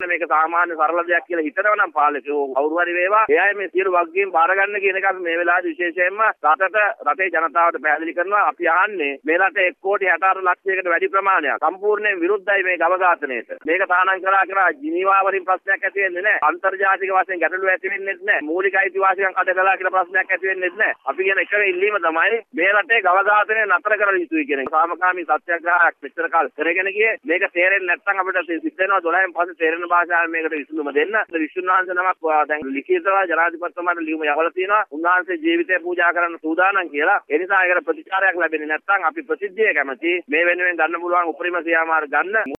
මේක සාමාන්‍ය සරල දෙයක් කියලා හිතනවා නම් පාලකයෝ කවුරු හරි වේවා. එයා මේ සියලු වගකීම් බාර ගන්න කියන එක අපි මේ වෙලාවේ විශේෂයෙන්ම රටට රටේ ජනතාවට පැහැදිලි කරනවා. අපි අහන්නේ මේ රටේ 1 කෝටි 64 ලක්ෂයකට වැඩි ප්‍රමාණයක්. සම්පූර්ණයෙන් විරුද්ධයි මේ ගවඝාතනයට මේක තහනම් කළා කියලා ජිනීවා වලින් ප්‍රශ්නයක් ඇති වෙන්නේ නැහැ. අන්තර්ජාතික වශයෙන් ගැටලු ඇති වෙන්නේ නැහැ. මූලික අයිතිවාසිකම් කඩ කළා කියලා ප්‍රශ්නයක් ඇති වෙන්නේ නැහැ. අපි කියන එකම ඉල්ලීම තමයි මේ රටේ ගවඝාතනය නතර කරලා යුතුයි කියන එක. සාමකාමී සත්‍යග්‍රහයක් මෙච්චර කාල කරගෙන ගියේ. මේක තේරෙන්නේ නැත්නම් අපිට සිද්ධ වෙනවා. 12න් පස්සේ තේරෙන වෙන භාෂාවෙන් මේකට විසඳුම දෙන්න. විසුණු වහන්සේ නමක් දැන් ලිඛිතව ජනාධිපතිතුමාට ලියුම යවලා තියෙනවා. උන්වහන්සේ ජීවිතය පූජා කරන්න සූදානම් කියලා. ඒ නිසා ඒකට ප්‍රතිචාරයක් ලැබෙන්නේ නැත්නම් අපි ප්‍රසිද්ධිය කැමති මේ වෙනුවෙන් ගන්න පුළුවන් උපරිම ක්‍රියාමාර්ග ගන්න